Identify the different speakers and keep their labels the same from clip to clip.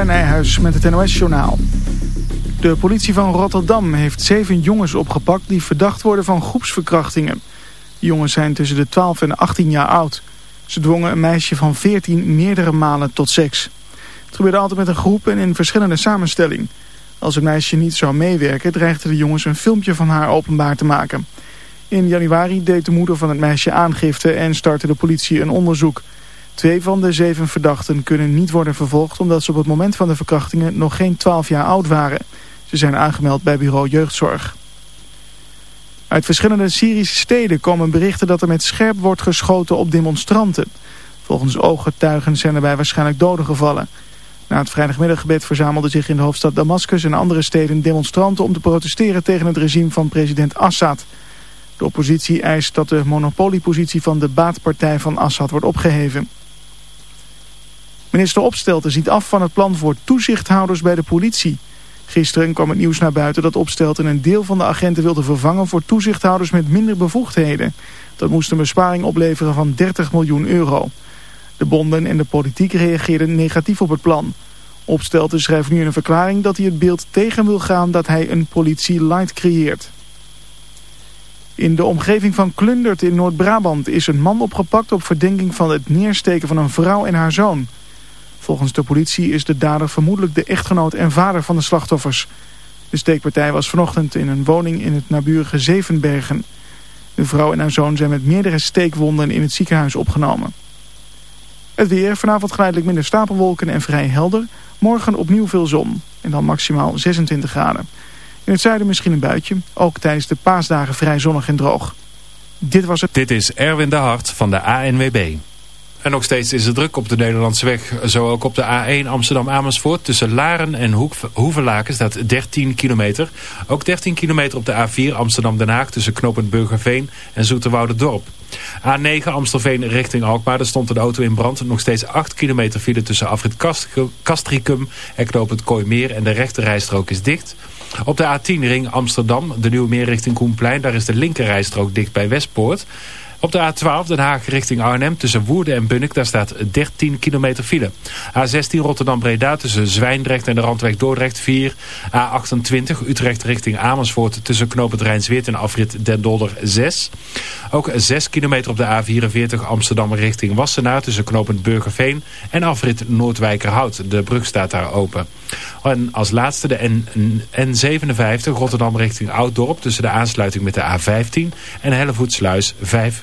Speaker 1: Nijhuis met het NOS-journaal. De politie van Rotterdam heeft zeven jongens opgepakt die verdacht worden van groepsverkrachtingen. De jongens zijn tussen de 12 en 18 jaar oud. Ze dwongen een meisje van 14 meerdere malen tot seks. Het gebeurde altijd met een groep en in verschillende samenstelling. Als het meisje niet zou meewerken dreigden de jongens een filmpje van haar openbaar te maken. In januari deed de moeder van het meisje aangifte en startte de politie een onderzoek... Twee van de zeven verdachten kunnen niet worden vervolgd omdat ze op het moment van de verkrachtingen nog geen 12 jaar oud waren. Ze zijn aangemeld bij bureau jeugdzorg. Uit verschillende Syrische steden komen berichten dat er met scherp wordt geschoten op demonstranten. Volgens ooggetuigen zijn erbij waarschijnlijk doden gevallen. Na het vrijdagmiddaggebed verzamelden zich in de hoofdstad Damascus en andere steden demonstranten om te protesteren tegen het regime van president Assad. De oppositie eist dat de monopoliepositie van de baatpartij van Assad wordt opgeheven. Minister Opstelten ziet af van het plan voor toezichthouders bij de politie. Gisteren kwam het nieuws naar buiten dat Opstelten een deel van de agenten wilde vervangen voor toezichthouders met minder bevoegdheden. Dat moest een besparing opleveren van 30 miljoen euro. De bonden en de politiek reageerden negatief op het plan. Opstelten schrijft nu in een verklaring dat hij het beeld tegen wil gaan dat hij een politie light creëert. In de omgeving van Klundert in Noord-Brabant is een man opgepakt op verdenking van het neersteken van een vrouw en haar zoon. Volgens de politie is de dader vermoedelijk de echtgenoot en vader van de slachtoffers. De steekpartij was vanochtend in een woning in het naburige Zevenbergen. De vrouw en haar zoon zijn met meerdere steekwonden in het ziekenhuis opgenomen. Het weer, vanavond geleidelijk minder stapelwolken en vrij helder. Morgen opnieuw veel zon en dan maximaal 26 graden. In het zuiden misschien een buitje, ook tijdens de paasdagen vrij zonnig en droog. Dit was het.
Speaker 2: Dit is Erwin de Hart van de ANWB. En nog steeds is het druk op de Nederlandse weg. Zo ook op de A1 Amsterdam-Amersfoort. Tussen Laren en Hoek, Hoevelaken staat 13 kilometer. Ook 13 kilometer op de A4 Amsterdam-Den Haag. Tussen Knopend Burgerveen en Dorp. A9 Amstelveen richting Alkmaar. Daar stond een auto in brand. Nog steeds 8 kilometer file tussen Afrit Castricum en Knopend Kooimeer. En de rechterrijstrook is dicht. Op de A10 ring Amsterdam. De Nieuwe Meer richting Koenplein. Daar is de linkerrijstrook dicht bij Westpoort. Op de A12 Den Haag richting Arnhem tussen Woerden en Bunnik. Daar staat 13 kilometer file. A16 Rotterdam-Breda tussen Zwijndrecht en de Randweg Dordrecht 4. A28 Utrecht richting Amersfoort tussen Knoop Rijnsweert en afrit Den Dolder 6. Ook 6 kilometer op de A44 Amsterdam richting Wassenaar tussen knooppunt Burgerveen en afrit Noordwijkerhout. De brug staat daar open. En als laatste de N N57 Rotterdam richting Ouddorp tussen de aansluiting met de A15 en Hellevoetsluis 5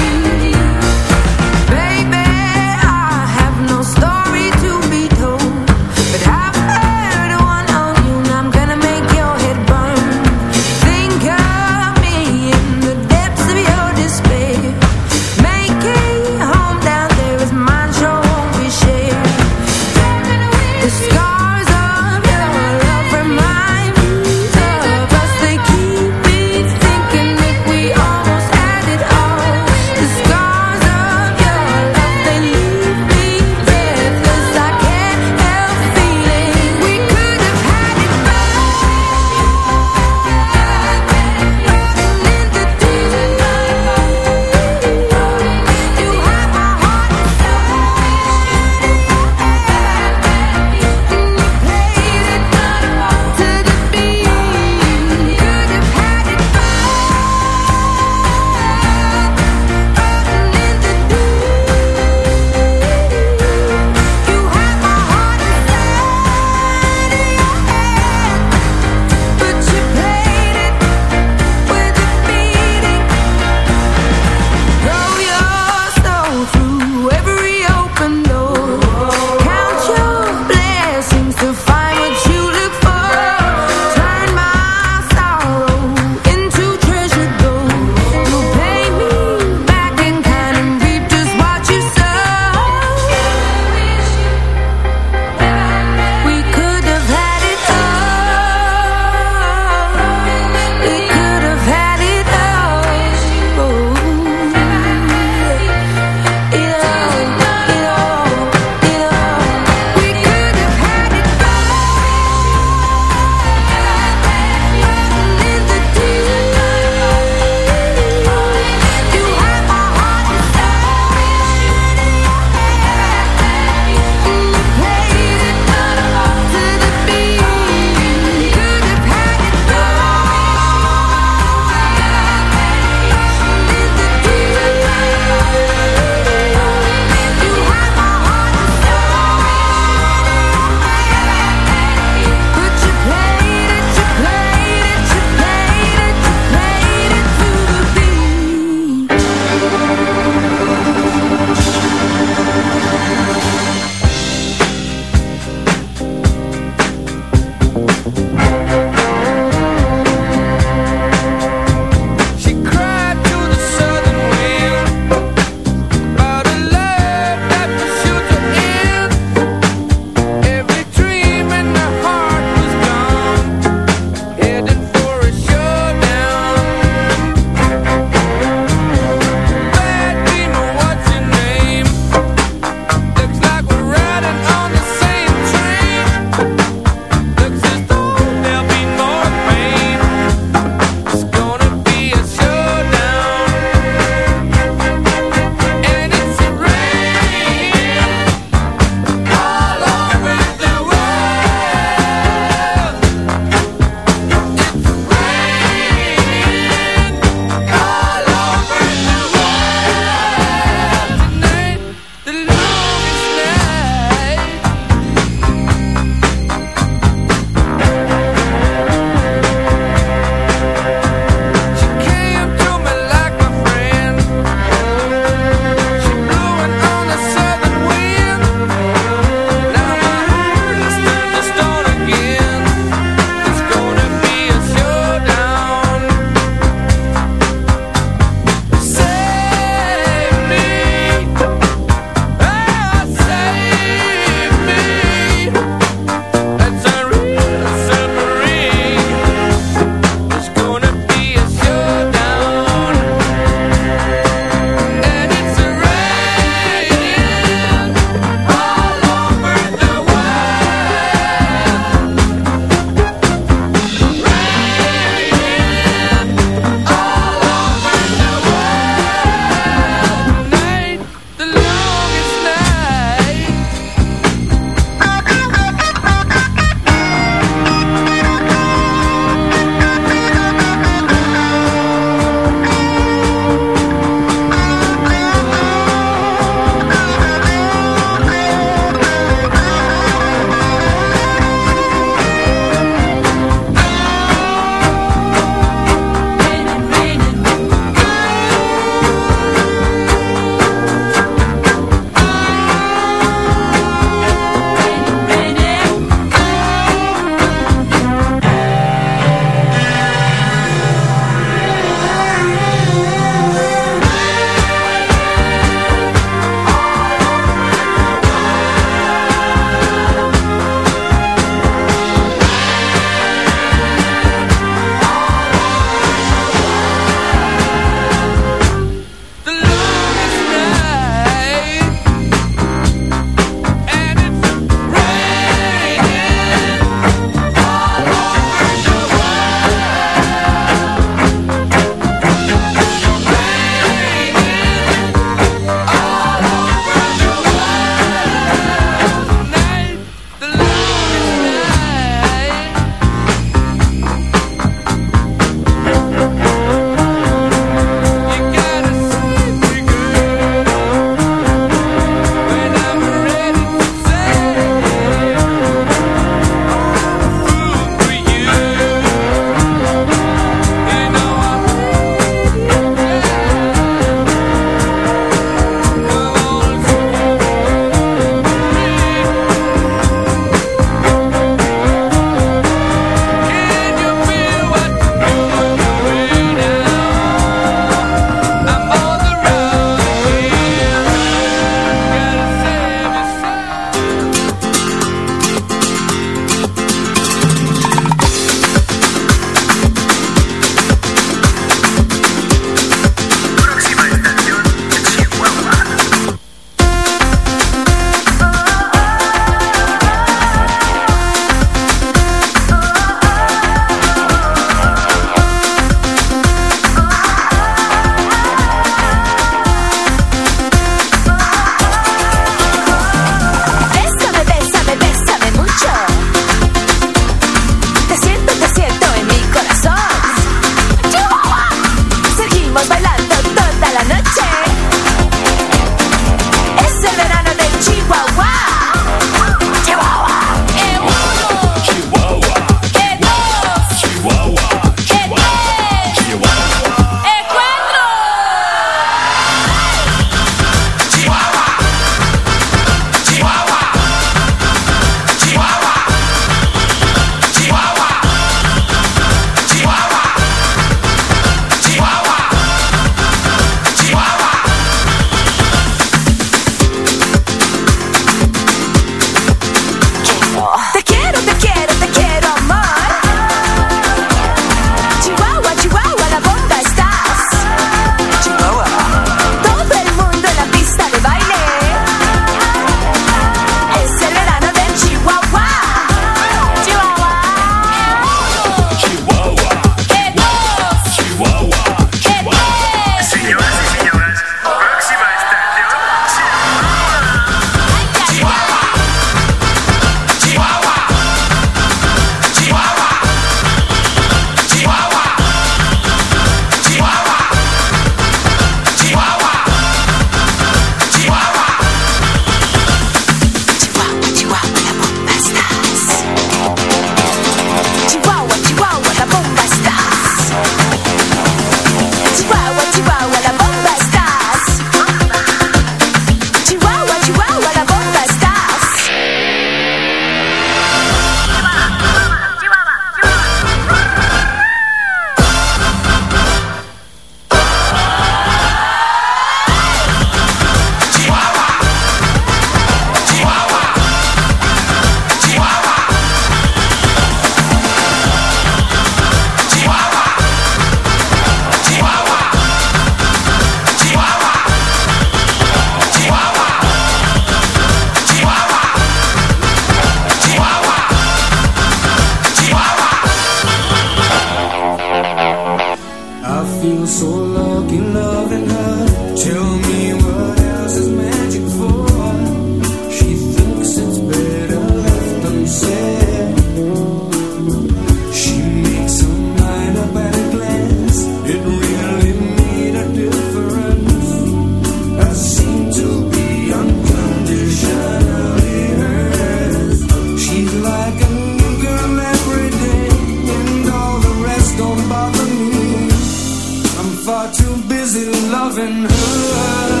Speaker 3: Loving her.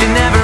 Speaker 4: you never